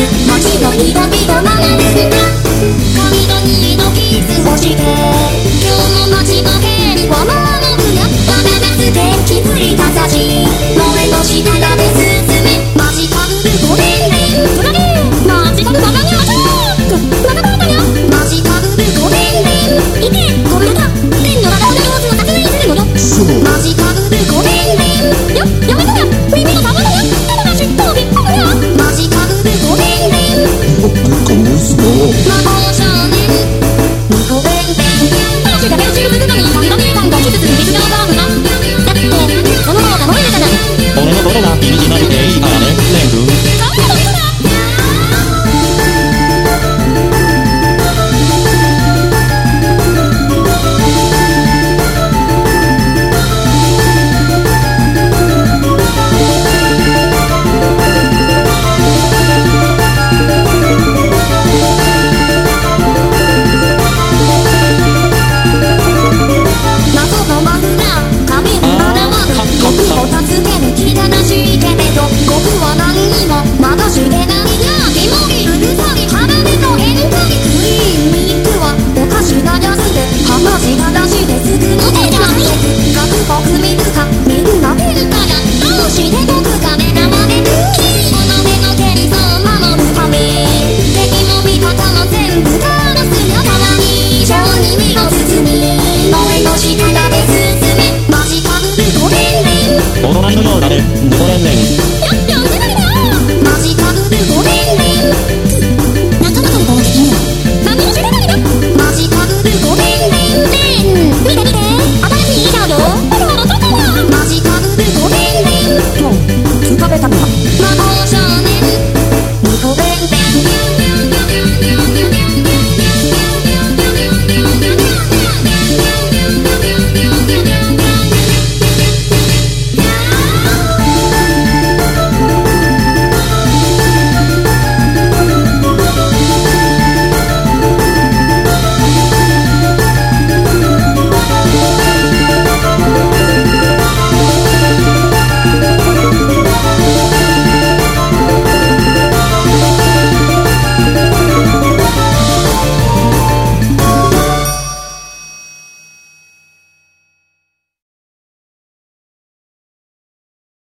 街の色々流れるの色なる5連連